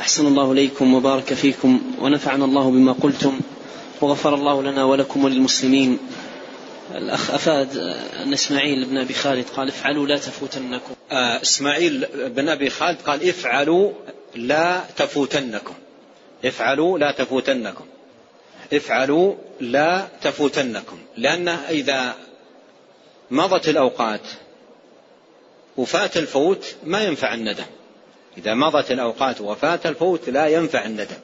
أحسن الله إليكم وبارك فيكم ونفعنا الله بما قلتم وغفر الله لنا ولكم وللمسلمين. الأخ أفاد أن إسماعيل بن أبي خالد قال افعلوا لا تفوتنكم. آه إسماعيل بن أبي خالد قال افعلوا لا تفوتنكم. افعلوا لا تفوتنكم. افعلوا لا تفوتنكم. لأنه إذا مضت الأوقات وفات الفوت ما ينفع الندم. إذا مضت الأوقات وفات الفوت لا ينفع الندم.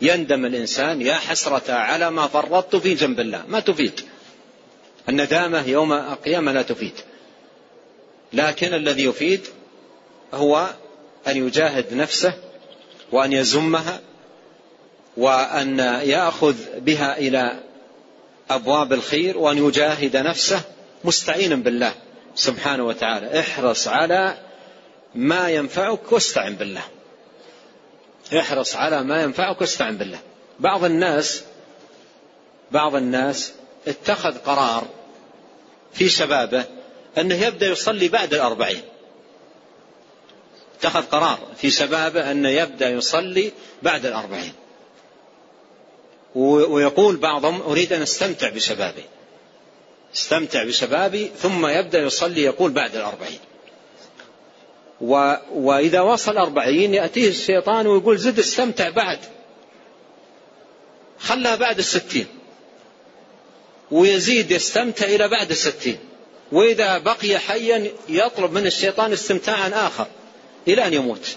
يندم الإنسان يا حسرة على ما فرطت في جنب الله. ما تفيد. الندامة يوم القيامة لا تفيد. لكن الذي يفيد هو أن يجاهد نفسه وأن يزمها وأن يأخذ بها إلى أبواب الخير وأن يجاهد نفسه مستعينا بالله سبحانه وتعالى. احرص على ما ينفعك واستعن بالله. احرص على ما ينفعك واستعن بالله. بعض الناس بعض الناس اتخذ قرار في شبابه أنه يبدأ يصلي بعد الأربعين. اتخذ قرار في شبابه أنه يبدأ يصلي بعد الأربعين. ويقول بعضهم أريد أن أستمتع بشبابي. استمتع بشبابي ثم يبدأ يصلي يقول بعد الأربعين. و وإذا وصل أربعين يأتيه الشيطان ويقول زد استمتع بعد. خلها بعد الستين. ويزيد يستمتع إلى بعد الستين. وإذا بقي حيا يطلب من الشيطان استمتاعا آخر إلى أن يموت.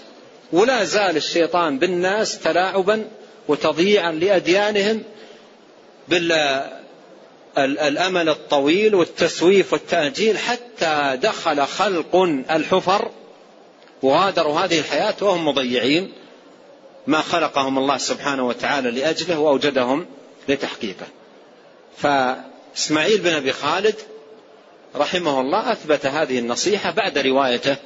ولا زال الشيطان بالناس تلاعبا وتضييعا لأديانهم بالأمل الطويل والتسويف والتأجيل حتى دخل خلق الحفر وغادروا هذه الحياة وهم مضيعين ما خلقهم الله سبحانه وتعالى لأجله وأوجدهم لتحقيقه. فإسماعيل بن أبي خالد رحمه الله أثبت هذه النصيحة بعد روايته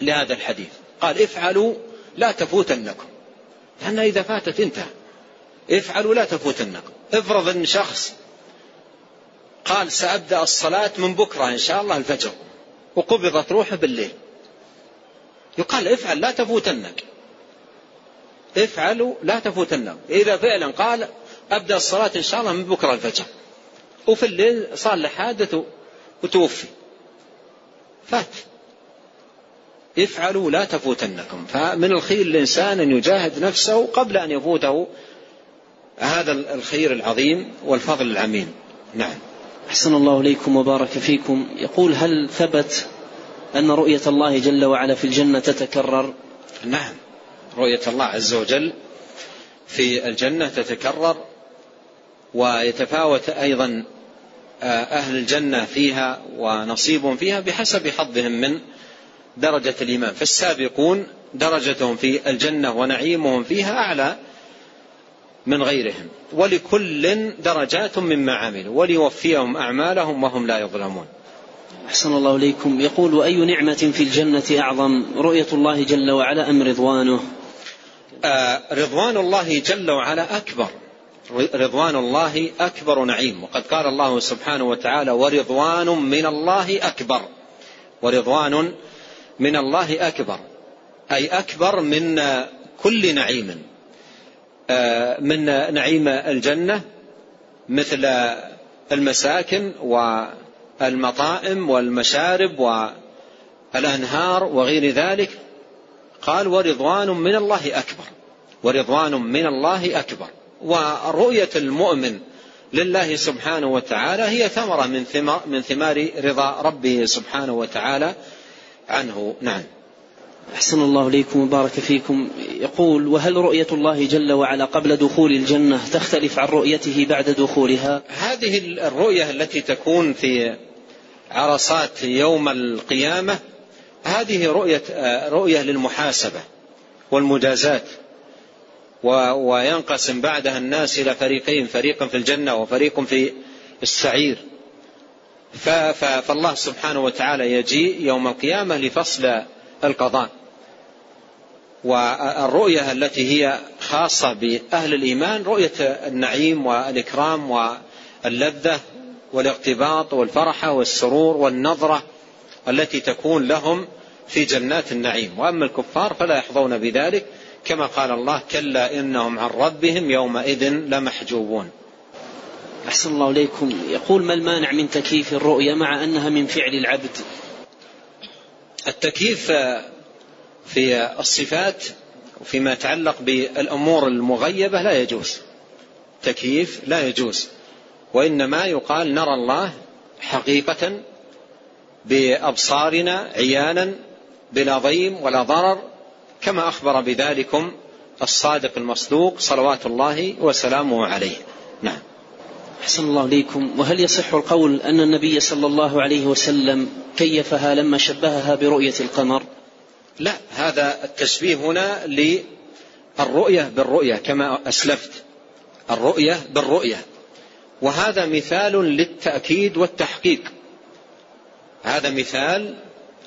لهذا الحديث. قال افعلوا لا تفوتنكم. لأنها إذا فاتت انتهى. افعلوا لا تفوتنكم. افرض أن شخص قال سأبدأ الصلاة من بكرة إن شاء الله الفجر. وقبضت روحه بالليل. يقال افعل لا تفوتنك. افعلوا لا تفوتنك. إذا فعلا قال أبدأ الصلاة إن شاء الله من بكرة الفجر. وفي الليل صار له حادث وتوفي. فات. افعلوا لا تفوتنكم. فمن الخير الإنسان أن يجاهد نفسه قبل أن يفوته هذا الخير العظيم والفضل العميم نعم. أحسن الله إليكم وبارك فيكم. يقول هل ثبت أن رؤية الله جل وعلا في الجنة تتكرر. نعم. رؤية الله عز وجل في الجنة تتكرر ويتفاوت أيضا آه، أهل الجنة فيها ونصيبهم فيها بحسب حظهم من درجة الإيمان. فالسابقون درجتهم في الجنة ونعيمهم فيها أعلى من غيرهم. ولكل درجات مما عملوا وليوفيهم أعمالهم وهم لا يظلمون. أحسن الله إليكم. يقول وأي نعمة في الجنة أعظم؟ رؤية الله جل وعلا أم رضوانه؟ آه رضوان الله جل وعلا أكبر. رضوان الله أكبر نعيم. وقد قال الله سبحانه وتعالى ورضوان من الله أكبر. ورضوان من الله أكبر. أي أكبر من كل نعيم. آه، من نعيم الجنة مثل المساكن والمطائم والمشارب والأنهار وغير ذلك قال ورضوان من الله أكبر ورضوان من الله أكبر. ورؤية المؤمن لله سبحانه وتعالى هي ثمرة من ثمار, من ثمار رضا ربه سبحانه وتعالى عنه. نعم. أحسن الله إليكم وبارك فيكم. يقول وهل رؤية الله جل وعلا قبل دخول الجنة تختلف عن رؤيته بعد دخولها؟ هذه الرؤية التي تكون في عرصات يوم القيامة هذه رؤية, رؤية للمحاسبة والمجازات وينقسم بعدها الناس إلى فريقين فريق في الجنة وفريق في السعير. فالله سبحانه وتعالى يجيء يوم القيامة لفصل القضاء. والرؤية التي هي خاصة بأهل الإيمان رؤية النعيم والإكرام واللذة والاغتباط والفرحة والسرور والنظرة التي تكون لهم في جنات النعيم. وأما الكفار فلا يحظون بذلك كما قال الله كلا إنهم عن ربهم يومئذ لمحجوبون. أحسن الله إليكم. يقول ما المانع من تكييف الرؤيا مع أنها من فعل العبد؟ التكييف في الصفات وفيما يتعلق بالأمور المغيبة لا يجوز. تكييف لا يجوز. وإنما يقال نرى الله حقيقة بأبصارنا عيانا بلا ضيم ولا ضرر كما أخبر بذلكم الصادق المصدوق صلوات الله وسلامه عليه. نعم. أحسن الله إليكم. وهل يصح القول أن النبي صلى الله عليه وسلم كيفها لما شبهها برؤية القمر؟ لا هذا التشبيه هنا للرؤية بالرؤية كما أسلفت. الرؤية بالرؤية. وهذا مثال للتأكيد والتحقيق. هذا مثال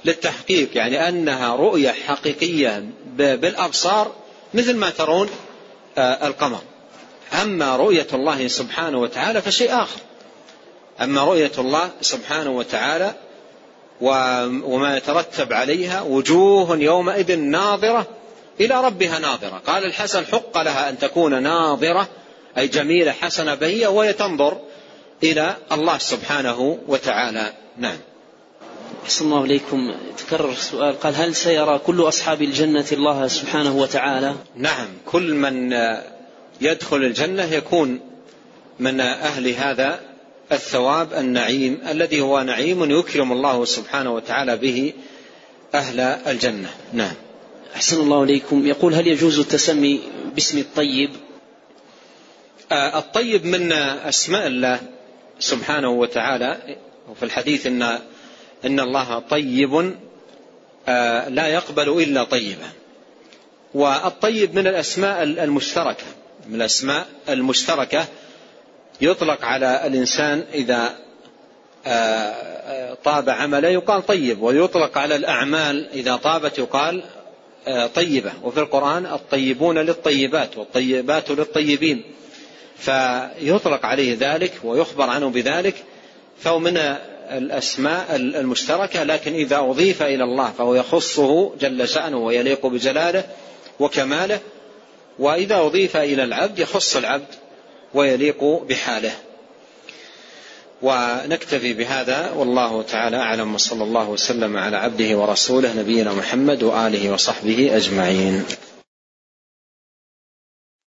للتحقيق يعني أنها رؤية حقيقية بالأبصار مثل ما ترون آه، القمر. أما رؤية الله سبحانه وتعالى فشيء آخر. أما رؤية الله سبحانه وتعالى وما يترتب عليها وجوه يومئذ ناظرة إلى ربها ناظرة. قال الحسن حق لها أن تكون ناظرة أي جميلة حسنة بهية وهي تنظر إلى الله سبحانه وتعالى. نعم. أحسن الله إليكم. تكرر السؤال. قال هل سيرى كل أصحاب الجنة الله سبحانه وتعالى؟ نعم. كل من يدخل الجنة يكون من أهل هذا الثواب النعيم الذي هو نعيم يكرم الله سبحانه وتعالى به أهل الجنة. نعم. أحسن الله إليكم. يقول هل يجوز التسمي باسم الطيب؟ الطيب من أسماء الله سبحانه وتعالى وفي الحديث إن إن الله طيب آه، لا يقبل إلا طيبا والطيب من الأسماء المشتركة. من الأسماء المشتركة يطلق على الإنسان إذا آه، طاب عمله يقال طيب ويطلق على الأعمال إذا طابت يقال طيبة. وفي القرآن الطيبون للطيبات والطيبات للطيبين. فيطلق عليه ذلك ويخبر عنه بذلك فهو من الأسماء المشتركة لكن إذا أضيف إلى الله فهو يخصه جل شأنه ويليق بجلاله وكماله وإذا أضيف إلى العبد يخص العبد ويليق بحاله. ونكتفي بهذا والله تعالى أعلم وصلى الله وسلم على عبده ورسوله نبينا محمد وآله وصحبه أجمعين.